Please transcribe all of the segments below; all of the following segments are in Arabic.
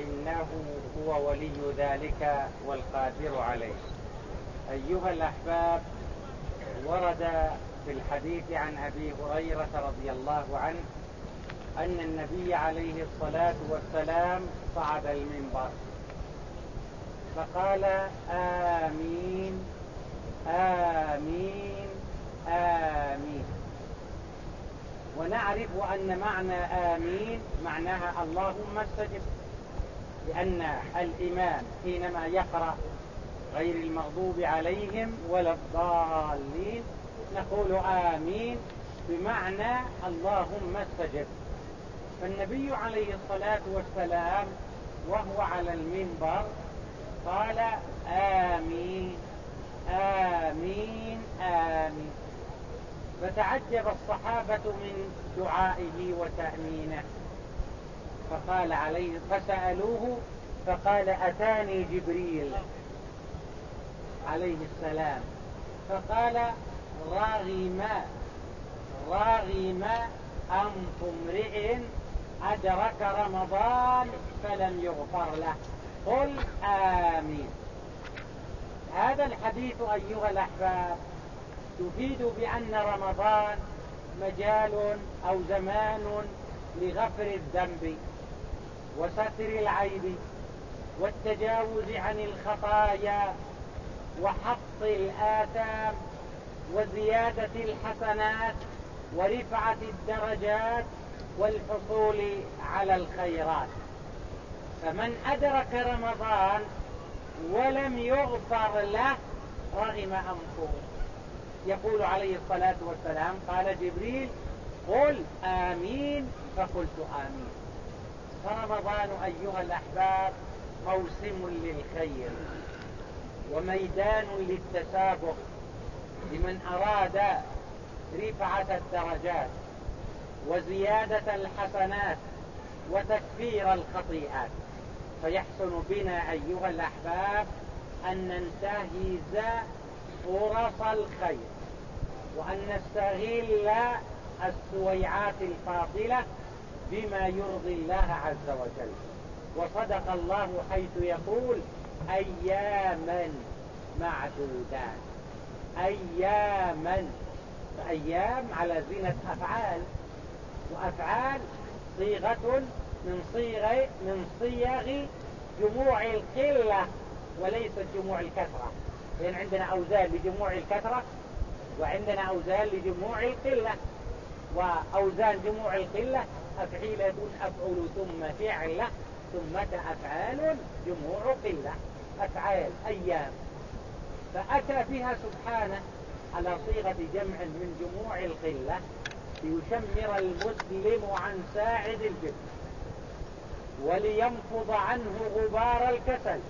إنه هو ولي ذلك والقادر عليه. أيها الأحباب ورد في الحديث عن أبي هريرة رضي الله عنه أن النبي عليه الصلاة والسلام صعد المنبر. فقال آمين آمين آمين. ونعرف أن معنى آمين معناها اللهم استجب. لأن الإمام حينما يقرأ غير المغضوب عليهم ولا الضالين نقول آمين بمعنى اللهم استجب. فالنبي عليه الصلاة والسلام وهو على المنبر قال آمين آمين آمين. فتعجب الصحابة من دعائه وتأمينه. فقال عليه فسألوه فقال أتاني جبريل عليه السلام. فقال راغم راغم أنف امرئ أدرك رمضان فلم يغفر له. قل آمين. هذا الحديث أيها الأحباب تفيد بأن رمضان مجال أو زمان لغفر الذنب. وستر العيب والتجاوز عن الخطايا وحط الآثام وزيادة الحسنات ورفعة الدرجات والحصول على الخيرات. فمن أدرك رمضان ولم يغفر له رغم أنفه. يقول عليه الصلاة والسلام قال جبريل قل آمين فقلت آمين. فرمضان أيها الأحباب موسم للخير وميدان للتسابق. لمن أراد رفعة الدرجات وزيادة الحسنات وتكفير الخطيئات فيحسن بنا أيها الأحباب أن ننتهز فرص الخير وأن نستغل السويعات الفاضلة بما يرضي الله عز وجل. وصدق الله حيث يقول أياما معدودات. أياما. فأيام على زينة أفعال. وأفعال صيغة من صيغ من صيغ جموع القلة وليست جموع الكثرة. لأن عندنا أوزان لجموع الكثرة وعندنا أوزان لجموع القلة. وأوزان جموع القلة أفعيلة أفعل ثم فعلة ثم أفعال جموع قلة. أفعال أيام. فأتى بها سبحانه على صيغة جمع من جموع القلة ليشمر المسلم عن ساعد الجسم ولينفض عنه غبار الكسل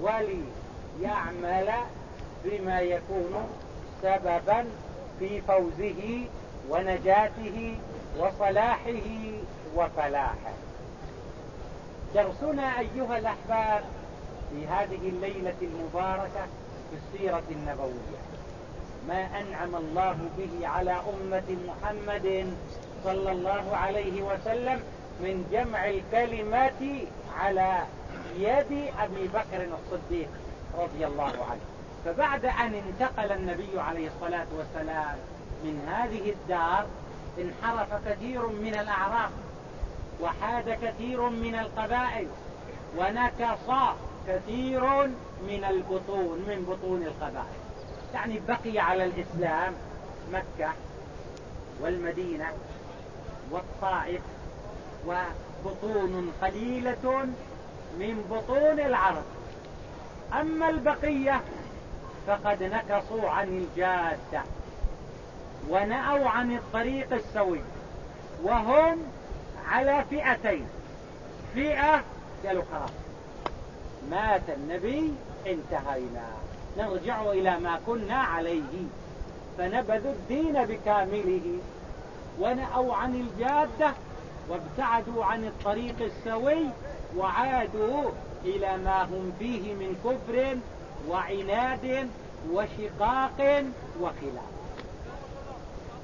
وليعمل بما يكون سببا في فوزه ونجاته وصلاحه وفلاحه. درسنا أيها الأحباب في هذه الليلة المباركة في السيرة النبوية. ما أنعم الله به على أمة محمد صلى الله عليه وسلم من جمع الكلمات على يد أبي بكر الصديق رضي الله عنه. فبعد أن انتقل النبي عليه الصلاة والسلام من هذه الدار انحرف كثير من الأعراف وحاد كثير من القبائل ونكص كثير من البطون من بطون القبائل. يعني بقي على الإسلام مكة والمدينة والطائف وبطون قليلة من بطون العرب. أما البقية فقد نكصوا عن الجادة. ونأوا عن الطريق السوي وهم على فئتين. فئة قالوا خلاص مات النبي انتهينا. نرجع إلى ما كنا عليه فنبذوا الدين بكامله. ونأوا عن الجادة وابتعدوا عن الطريق السوي وعادوا إلى ما هم فيه من كفر وعناد وشقاق وخلاف.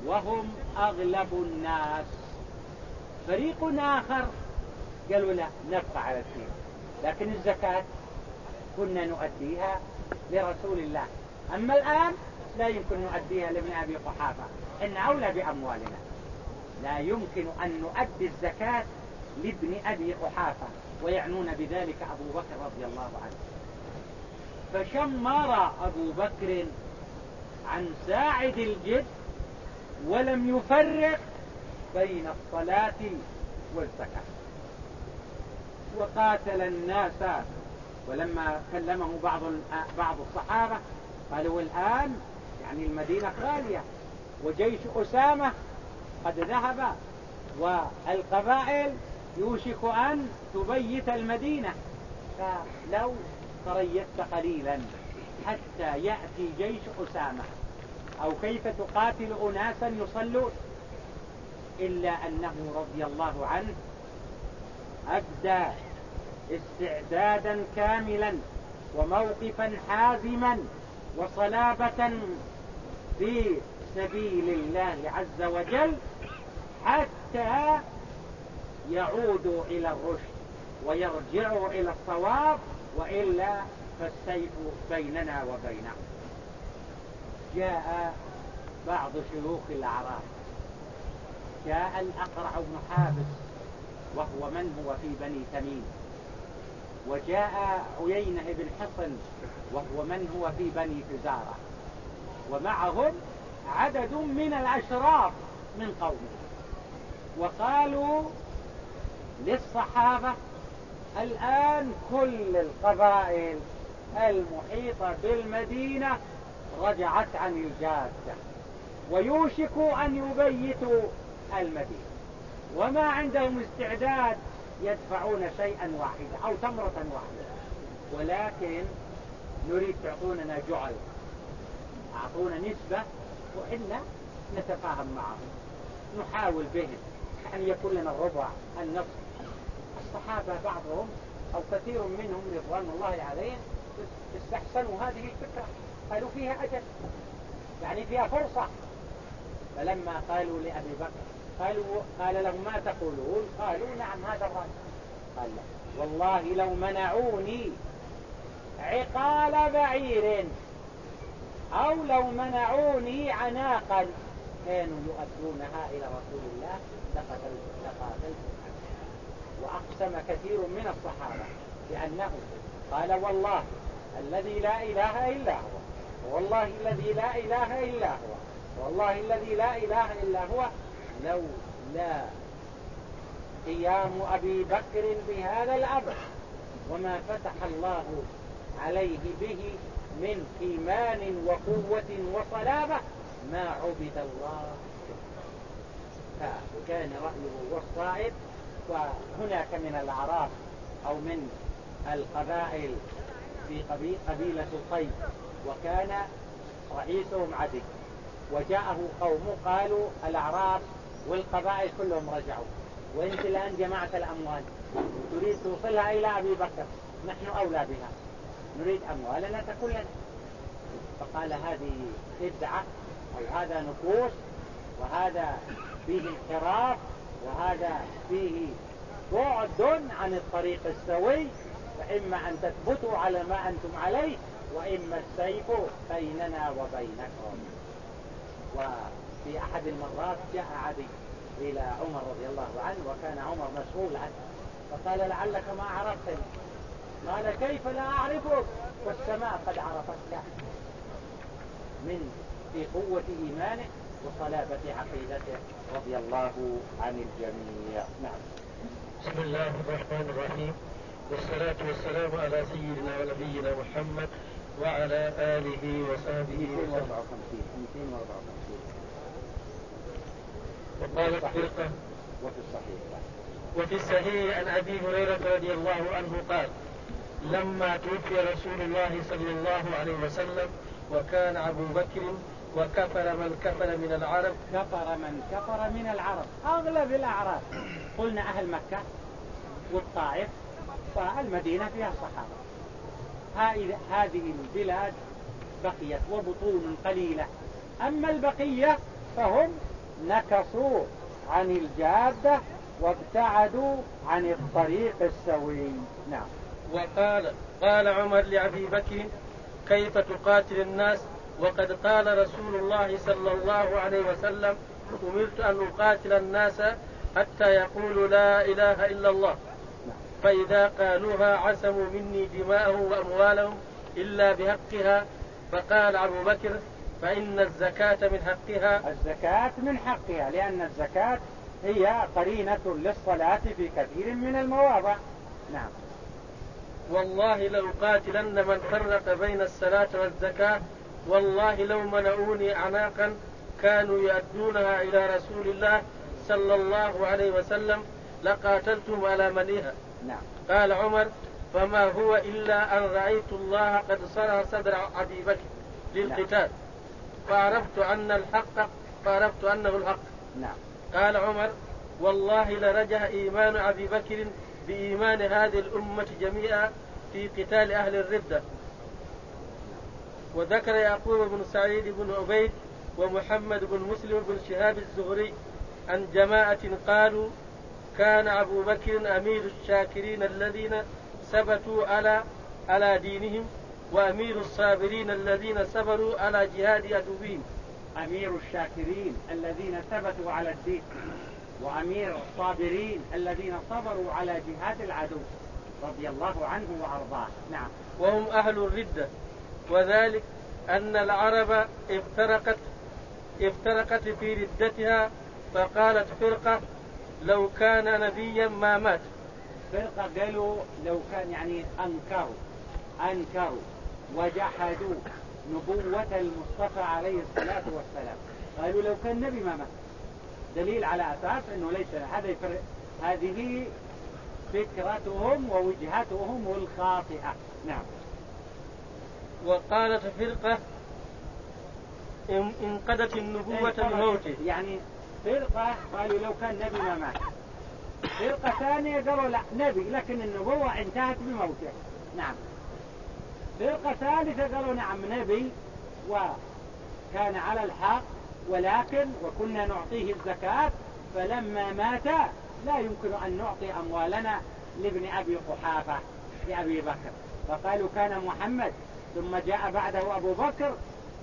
وهم أغلب الناس. فريق آخر قالوا لا نبقى على الدين. لكن الزكاة كنا نؤديها لرسول الله. أما الآن لا يمكن نؤديها لابن أبي قحافة. إن أولى بأموالنا. لا يمكن أن نؤدي الزكاة لابن أبي قحافة. ويعنون بذلك أبو بكر رضي الله عنه. فشمر أبو بكر عن ساعد الجد ولم يفرق بين الصلاة والزكاة. وقاتل الناس. ولما كلمه بعض بعض الصحابة قالوا الآن يعني المدينة خالية وجيش أسامة قد ذهب والقبائل يوشك أن تبيت المدينة. فلو تريثت قليلا حتى يأتي جيش أسامة أو كيف تقاتل أناسا يصلون؟ إلا أنه رضي الله عنه أبدى استعدادا كاملا وموقفا حازما وصلابة في سبيل الله عز وجل حتى يعودوا إلى الرشد ويرجعوا إلى الصواب وإلا فالسيف بيننا وبينهم. جاء بعض شيوخ الأعراب. جاء الأقرع بن حابس وهو من هو في بني تميم. وجاء عيينة بن حصن وهو من هو في بني فزارة ومعهم عدد من الأشراف من قومه. وقالوا للصحابة الآن كل القبائل المحيطة بالمدينة رجعت عن الجادة ويوشك أن يبيتوا المدينة. وما عندهم استعداد يدفعون شيئا واحدا أو تمرة واحدة. ولكن نريد تعطوننا جعل أعطونا نسبة وإلا نتفاهم معهم. نحاول بهم أن يكون لنا الربع النصف الصحابة بعضهم أو كثير منهم رضوان الله عليهم استحسنوا هذه الفكرة. قالوا فيها أجل يعني فيها فرصة. فلما قالوا لأبي بكر قالوا قال لهم ما تقولون؟ قالوا نعم هذا الرأي قال والله لو منعوني عقال بعير أو لو منعوني عناقا. كانوا يؤدونها إلى رسول الله لقتلت لقاتلت. وأقسم كثير من الصحابة بأنه قال والله الذي لا إله إلا هو. والله الذي لا إله إلا هو. والله الذي لا إله إلا هو. لو لا قيام أبي بكر بهذا الأمر وما فتح الله عليه به من إيمان وقوة وصلابة ما عبد الله. فكان رأيه والصائب وهناك من الأعراف أو من القبائل في قبيلة القيس. وكان رئيسهم عدي وجاءه قوم قالوا الأعراف والقبائل كلهم رجعوا. وإنت الآن جمعت الأموال. تريد توصلها إلى أبي بكر. نحن أولى بها. نريد أموالنا تكون لنا. فقال هذه بدعة أو هذا نفوس وهذا فيه انحراف وهذا فيه بعد عن الطريق السوي فإما أن تثبتوا على ما أنتم عليه وإما السيف بيننا وبينكم. وفي أحد المرات جاء عدي إلى عمر رضي الله عنه وكان عمر مسؤول عنه. فقال لعلك ما عرفتني. قال كيف لا أعرفك؟ والسماء قد عرفتك. من في قوة إيمانه وصلابة عقيدته. رضي الله عن الجميع. نعم. بسم الله الرحمن الرحيم. والصلاة والسلام على سيدنا ونبينا محمد وعلى آله وصحبه وسلم. وقال الفرقة وفي الصحيح وفي الصحيح عن أبي هريرة رضي الله عنه قال لما توفي رسول الله صلى الله عليه وسلم وكان أبو بكر وكفر من كفر من العرب. كفر من كفر من العرب. أغلب الأعراب. قلنا أهل مكة والطائف فالمدينة فيها صحابة. هذه البلاد بقيت وبطون قليلة. أما البقية فهم نكصوا عن الجادة وابتعدوا عن الطريق السوي. نعم. وقال قال عمر لأبي بكر كيف تقاتل الناس؟ وقد قال رسول الله صلى الله عليه وسلم أمرت أن أقاتل الناس حتى يقولوا لا إله إلا الله. فإذا قالوها عصموا مني دماءهم وأموالهم إلا بحقها فقال أبو بكر فإن الزكاة من حقها. الزكاة من حقها لأن الزكاة هي قرينة للصلاة في كثير من المواضع. نعم. والله لو قاتلن من فرق بين الصلاة والزكاة والله لو منعوني أعناقا كانوا يؤدونها إلى رسول الله صلى الله عليه وسلم لقاتلتم على منيها. نعم. قال عمر فما هو إلا أن رأيت الله قد صرع صدر أبي بكر للقتال نعم. فعرفت أن الحق فعرفت أنه الحق نعم. قال عمر والله لرجع إيمان أبي بكر بإيمان هذه الأمة جميعا في قتال أهل الردة وذكر يعقوب بن سعيد بن عبيد ومحمد بن مسلم بن شهاب الزهري عن جماعة قالوا كان أبو بكر أمير الشاكرين الذين ثبتوا على على دينهم وأمير الصابرين الذين صبروا على جهاد عدوهم أمير الشاكرين الذين ثبتوا على الدين وأمير الصابرين الذين صبروا على جهاد العدو رضي الله عنه وأرضاه. نعم. وهم أهل الردة. وذلك أن العرب افترقت افترقت في ردتها فقالت فرقة لو كان نبيا ما مات. فرقة قالوا لو كان يعني أنكروا أنكروا وجحدوا نبوة المصطفى عليه الصلاة والسلام. قالوا لو كان نبي ما مات. دليل على أساس أنه ليس هذا يفرق هذه فكرتهم ووجهتهم الخاطئة. نعم. وقالت فرقة انقضت النبوة بموته. يعني فرقة قالوا لو كان نبي ما مات. فرقة ثانية قالوا لا نبي لكن النبوة انتهت بموته. نعم. فرقة ثالثة قالوا نعم نبي وكان على الحق ولكن وكنا نعطيه الزكاة فلما مات لا يمكن أن نعطي أموالنا لابن أبي قحافة لأبي بكر. فقالوا كان محمد ثم جاء بعده أبو بكر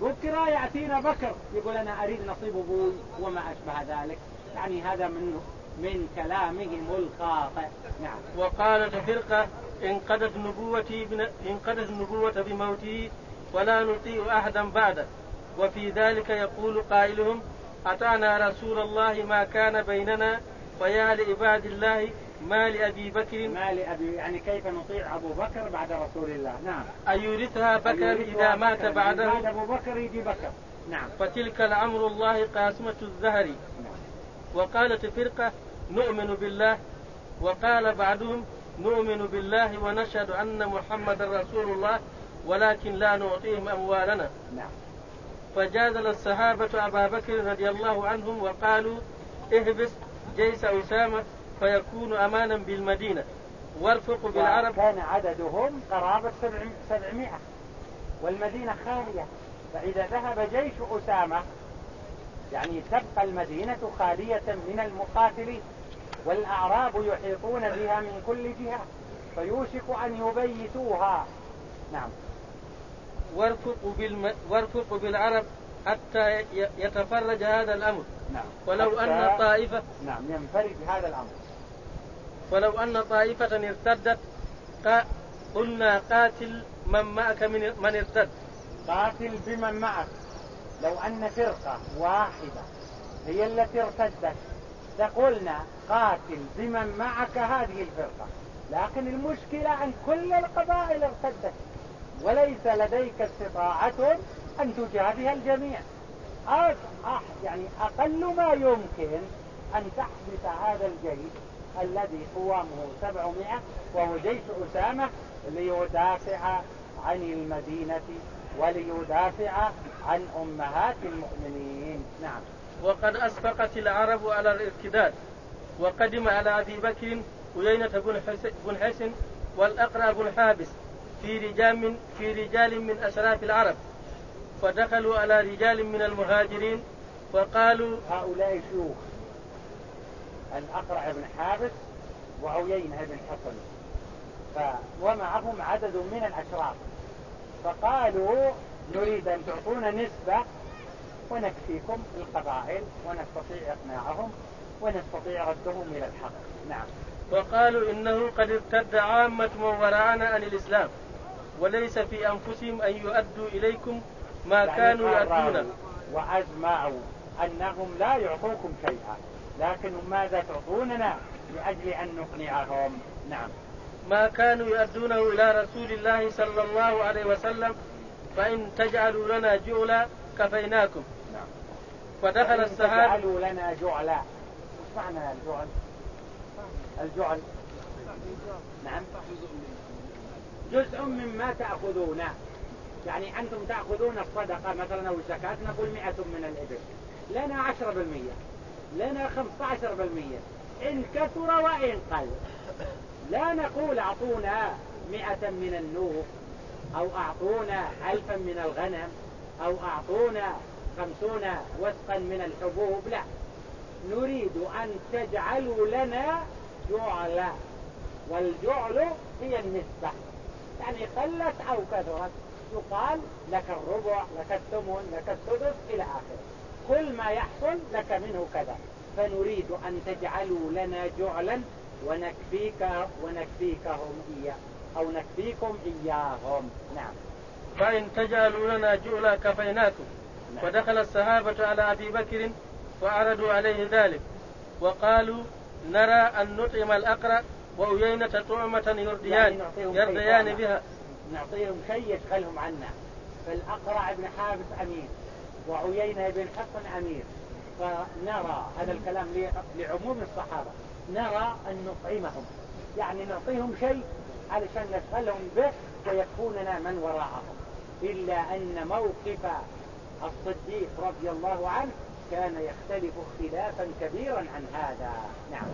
بكرة يأتينا بكر. يقول أنا أريد نصيب أبوي وما أشبه ذلك. يعني هذا من من كلامهم الخاطئ نعم. وقالت فرقة انقضت نبوتي. انقضت النبوة بموته ولا نطيع أحدا بعده. وفي ذلك يقول قائلهم أتانا رسول الله ما كان بيننا ويا لعباد الله ما لأبي بكر؟ ما لأبي يعني كيف نطيع أبو بكر بعد رسول الله؟ نعم. أيورثها بكر إذا مات بعده؟ بعد أبو بكر يجي بكر. نعم. فتلك الأمر الله قاسمة الزهر. نعم. وقالت فرقة نؤمن بالله. وقال بعضهم نؤمن بالله ونشهد أن محمد رسول الله ولكن لا نعطيهم أموالنا. نعم. فجادل الصحابة أبا بكر رضي الله عنهم وقالوا اهبس جيش أسامة. فيكون أمانا بالمدينة. وارفق بالعرب. كان عددهم قرابة سبعمائة. والمدينة خالية. فإذا ذهب جيش أسامة يعني تبقى المدينة خالية من المقاتلين. والأعراب يحيطون بها من كل جهة. فيوشك أن يبيتوها. نعم. وارفق, بالم... وارفق بالعرب حتى يتفرج هذا الأمر. نعم. ولو أن طائفة نعم ينفرج هذا الأمر. ولو أن طائفة ارتدت قلنا قاتل من معك من, من ارتد. قاتل بمن معك. لو أن فرقة واحدة هي التي ارتدت لقلنا قاتل بمن معك هذه الفرقة. لكن المشكلة أن كل القبائل ارتدت. وليس لديك استطاعة أن تجابه الجميع. يعني أقل ما يمكن أن تحبس هذا الجيش الذي قوامه سبعمائة وهو جيش أسامة ليدافع عن المدينة وليدافع عن أمهات المؤمنين. نعم. وقد أسبقت العرب على الارتداد وقدم على أبي بكر عيينة بن حسن والأقرع بن حابس في رجال من في رجال من أشراف العرب فدخلوا على رجال من المهاجرين وقالوا هؤلاء شيوخ. الأقرع بن حابس وعيينة بن حصن. ومعهم عدد من الأشراف. فقالوا نريد أن تعطونا نسبة ونكفيكم القبائل ونستطيع إقناعهم ونستطيع ردهم إلى الحق. نعم. وقالوا إنه قد ارتد عامة من وراءنا عن الإسلام وليس في أنفسهم أن يؤدوا إليكم ما يعني كانوا يؤدون. وأجمعوا أنهم لا يعطوكم شيئا. لكن ماذا تعطوننا لأجل أن نقنعهم؟ نعم. ما كانوا يؤدونه إلى رسول الله صلى الله عليه وسلم فإن تجعلوا لنا جعلا كفيناكم. نعم. فدخل السحاب تجعلوا لنا جعلا. إيش معنى الجعل؟ الجعل. نعم. جزء مما تأخذون يعني أنتم تأخذون الصدقة مثلا أو الزكاة نقول مئة من الإبل. لنا عشرة بالمية لنا خمسة عشر بالمية. إن كثر وإن قل. لا نقول أعطونا مئة من النوق أو أعطونا ألفا من الغنم أو أعطونا خمسون وسقا من الحبوب لا. نريد أن تجعلوا لنا جعلا. والجعل هي النسبة. يعني قلت أو كثرت يقال لك الربع لك الثمن لك السدس إلى آخره. كل ما يحصل لك منه كذا. فنريد أن تجعلوا لنا جعلا ونكفيك ونكفيكهم إياه أو نكفيكم إياهم. نعم. فإن تجعلوا لنا جعلا كفيناكم. نعم. ودخل الصحابة على أبي بكر وعرضوا عليه ذلك. وقالوا نرى أن نطعم الأقرأ وأيينة طعمة يرديان يعني يرديان بها. نعطيهم شيء يشغلهم عنا. فالأقرع بن حابس أمير وعيينة بن حصن أمير. فنرى هذا الكلام لعموم الصحابة. نرى أن نطعمهم. يعني نعطيهم شيء علشان نشغلهم به ويكوننا من وراءهم. إلا أن موقف الصديق رضي الله عنه كان يختلف اختلافا كبيرا عن هذا. نعم.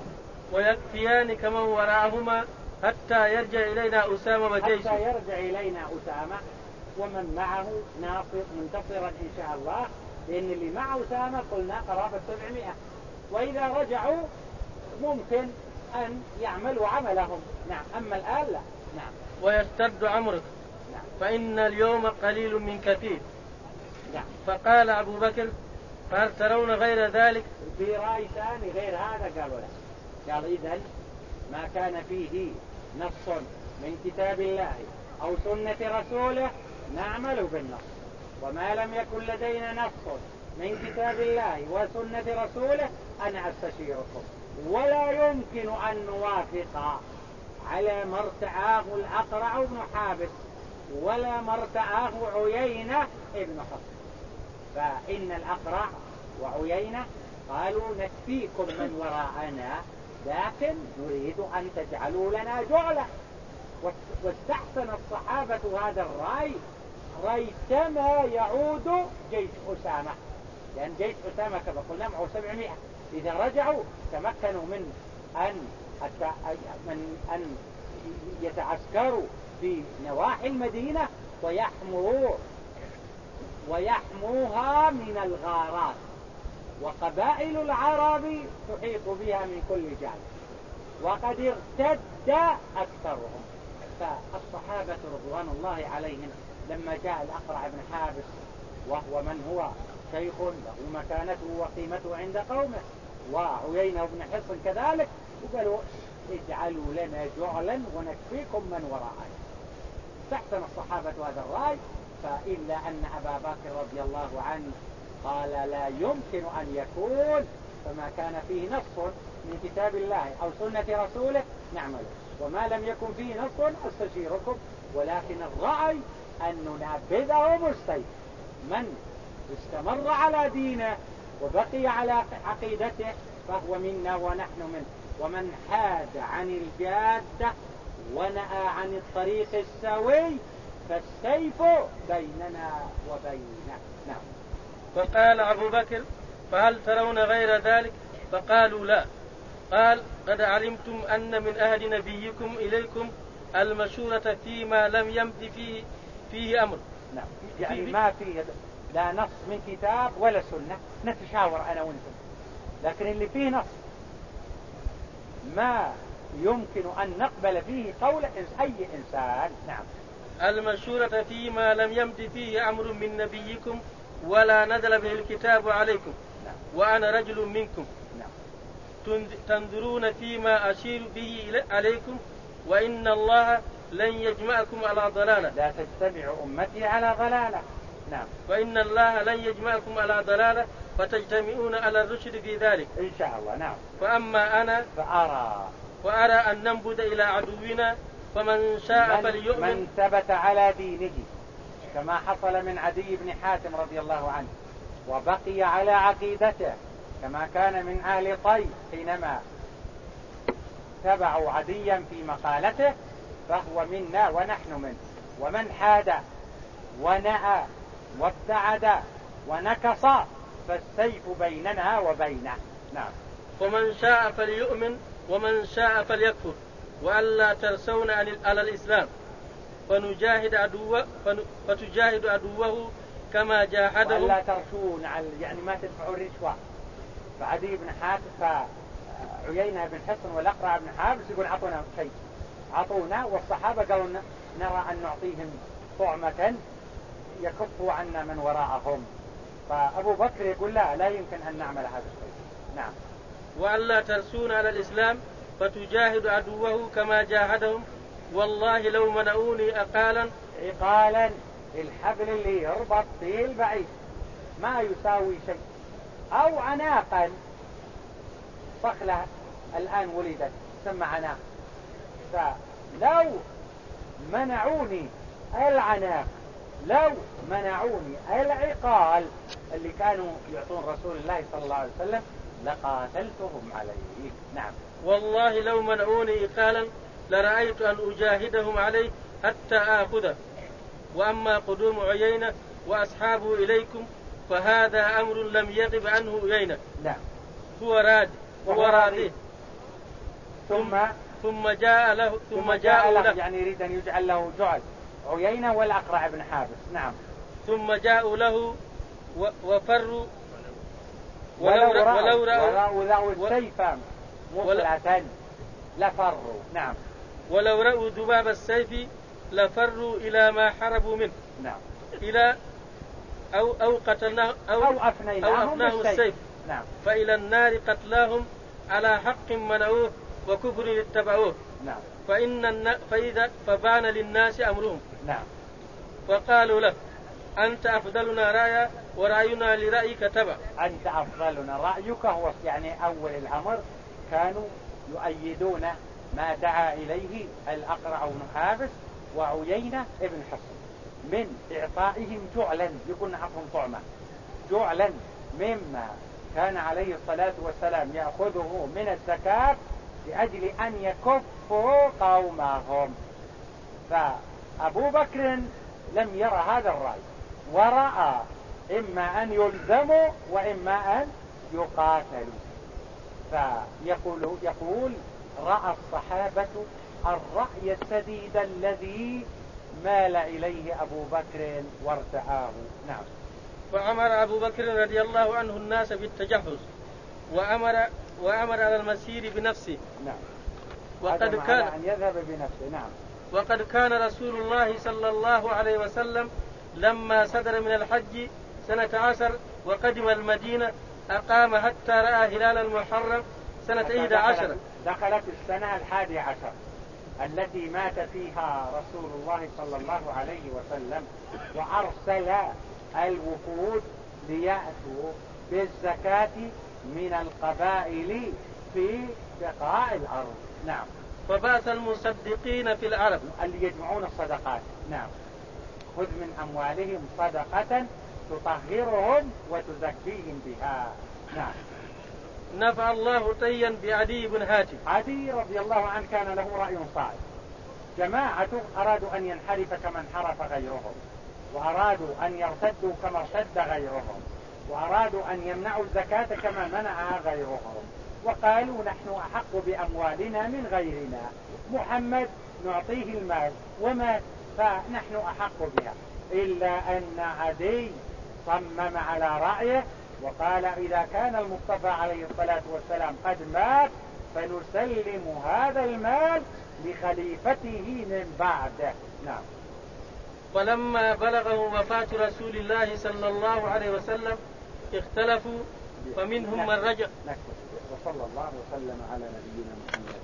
ويكفيان كمن وراءهما حتى يرجع إلينا أسامة وجيشه حتى يرجع إلينا أسامة. ومن معه ناصر منتصرا إن شاء الله لأن اللي مع أسامة قلنا قرابة 700 وإذا رجعوا ممكن أن يعملوا عملهم. نعم. أما الآن لا. نعم. ويشتد عمرك. نعم. فإن اليوم قليل من كثير. نعم. فقال أبو بكر فهل ترون غير ذلك؟ في رأي ثاني غير هذا قالوا لا. قال إذا ما كان فيه نص من كتاب الله أو سنة رسوله نعمل بالنص. وما لم يكن لدينا نص من كتاب الله وسنة رسوله أنا أستشيركم. ولا يمكن أن نوافق على ما الأقرع بن حابس ولا ما عيينة ابن حصن فإن الأقرع وعيينة قالوا نكفيكم من وراءنا لكن نريد أن تجعلوا لنا جعلة. واستحسن الصحابة هذا الرأي. ريتما يعود جيش أسامة. لأن جيش أسامة كما قلنا معه 700 إذا رجعوا تمكنوا من أن من أن يتعسكروا في نواحي المدينة ويحموا ويحموها من الغارات. وقبائل العرب تحيط بها من كل جانب. وقد ارتد أكثرهم. فالصحابة رضوان الله عليهم لما جاء الأقرع بن حابس وهو من هو؟ شيخ له مكانته وقيمته عند قومه. وعيينة بن حصن كذلك. وقالوا اجعلوا لنا جعلا ونكفيكم من وراءنا استحسن الصحابة هذا الرأي. فإلا أن أبا بكر رضي الله عنه قال لا يمكن أن يكون فما كان فيه نص من كتاب الله أو سنة رسوله نعمل وما لم يكن فيه نص أستشيركم. ولكن الرأي أن ننبذه مستيق من استمر على دينه وبقي على عقيدته فهو منا ونحن منه. ومن حاد عن الجادة ونأى عن الطريق السوي فالسيف بيننا وبينه. نعم. فقال أبو بكر فهل ترون غير ذلك؟ فقالوا لا. قال قد علمتم أن من أهل نبيكم إليكم المشورة فيما لم يمض فيه فيه أمر. نعم. يعني ما في لا نص من كتاب ولا سنة. نتشاور أنا وأنتم. لكن اللي فيه نص ما يمكن أن نقبل فيه قول أي إنسان. نعم. المشورة فيما لم يمض فيه أمر من نبيكم ولا نزل به الكتاب عليكم نعم. وأنا رجل منكم. تنظرون فيما أشير به عليكم وإن الله لن يجمعكم على ضلالة. لا تجتمع أمتي على ضلالة. نعم. وإن الله لن يجمعكم على ضلالة فتجتمعون على الرشد في ذلك. إن شاء الله. نعم. فأما أنا فأرى. وأرى أن ننبذ إلى عدونا فمن شاء من فليؤمن. من ثبت على دينه كما حصل من عدي بن حاتم رضي الله عنه وبقي على عقيدته. كما كان من آل طي حينما تبعوا عديا في مقالته فهو منا ونحن منه. ومن حاد ونأى وابتعد ونكص فالسيف بيننا وبينه. نعم. ومن شاء فليؤمن ومن شاء فليكفر. وألا ترسون على الإسلام. فنجاهد عدوه فتجاهد عدوه كما جاهده وألا ترسون على يعني ما تدفعوا الرشوة. فعدي بن حاتم فعيينة بن حصن والأقرع بن حابس يقول أعطونا شيء. أعطونا والصحابة قالوا نرى أن نعطيهم طعمة يكفوا عنا من وراءهم. فأبو بكر يقول لا لا يمكن أن نعمل هذا الشيء. نعم. وألا ترسون على الإسلام فتجاهد عدوه كما جاهدهم. والله لو منعوني أقالا. عقالا الحبل اللي يربط فيه البعيد ما يساوي شيء. أو عناقا. صخلة الآن ولدت تسمى عناق. فلو منعوني العناق لو منعوني العقال اللي كانوا يعطون رسول الله صلى الله عليه وسلم لقاتلتهم عليه. نعم. والله لو منعوني عقالا لرأيت أن أجاهدهم عليه حتى آخذه. وأما قدوم عيينة وأصحابه إليكم فهذا أمر لم يغب عنه عيينة نعم. هو راد هو راضي ثم ثم جاء له ثم جاء له, له. يعني يريد أن يجعل له جعل. عيينة والأقرع بن حابس نعم. ثم جاءوا له وفروا ولو رأوا ولو رأوا, ولو رأوا السيف مفلة لفروا. نعم. ولو رأوا ذباب السيف لفروا إلى ما حربوا منه. نعم. إلى أو أو قتلناه أو, أو أفنيناهم, أو أفناهم السيف. السيف. نعم. فإلى النار قتلاهم على حق منعوه وكفر اتبعوه. نعم. فإن الن... فإذا فبان للناس أمرهم. نعم. فقالوا له أنت أفضلنا رأيا ورأينا لرأيك تبع. أنت أفضلنا رأيك. هو يعني أول الأمر كانوا يؤيدون ما دعا إليه الأقرع بن حابس وعيينة ابن حصن. من إعطائهم جعلا يكون نعطهم طعمة. جعلا مما كان عليه الصلاة والسلام يأخذه من الزكاة لأجل أن يكفوا قومهم. فأبو بكر لم يرى هذا الرأي ورأى إما أن يلزموا وإما أن يقاتلوا. فيقول يقول رأى الصحابة الرأي السديد الذي مال إليه أبو بكر وارتآه نعم. فأمر أبو بكر رضي الله عنه الناس بالتجهز وأمر وأمر على المسير بنفسه. نعم. وقد كان أن يذهب بنفسه. نعم. وقد كان رسول الله صلى الله عليه وسلم لما صدر من الحج سنة عشر وقدم المدينة أقام حتى رأى هلال المحرم سنة إحدى عشر. دخلت السنة الحادية عشر. التي مات فيها رسول الله صلى الله عليه وسلم وأرسل الوفود ليأتوا بالزكاة من القبائل في بقاع الأرض. نعم. فبعث المصدقين في العرب اللي يجمعون الصدقات. نعم. خذ من أموالهم صدقة تطهرهم وتزكيهم بها. نعم. نفع الله طيا بعدي بن هاتم عدي رضي الله عنه كان له رأي صائب. جماعته أرادوا أن ينحرف كما انحرف غيرهم وأرادوا أن يرتدوا كما ارتد غيرهم وأرادوا أن يمنعوا الزكاة كما منعها غيرهم. وقالوا نحن أحق بأموالنا من غيرنا. محمد نعطيه المال. وما؟ فنحن أحق بها. إلا أن عدي صمم على رأيه وقال إذا كان المصطفى عليه الصلاة والسلام قد مات فنسلم هذا المال لخليفته من بعده. نعم. ولما بلغه وفاة رسول الله صلى الله عليه وسلم اختلفوا فمنهم من رجع. وصلى الله وسلم على نبينا محمد.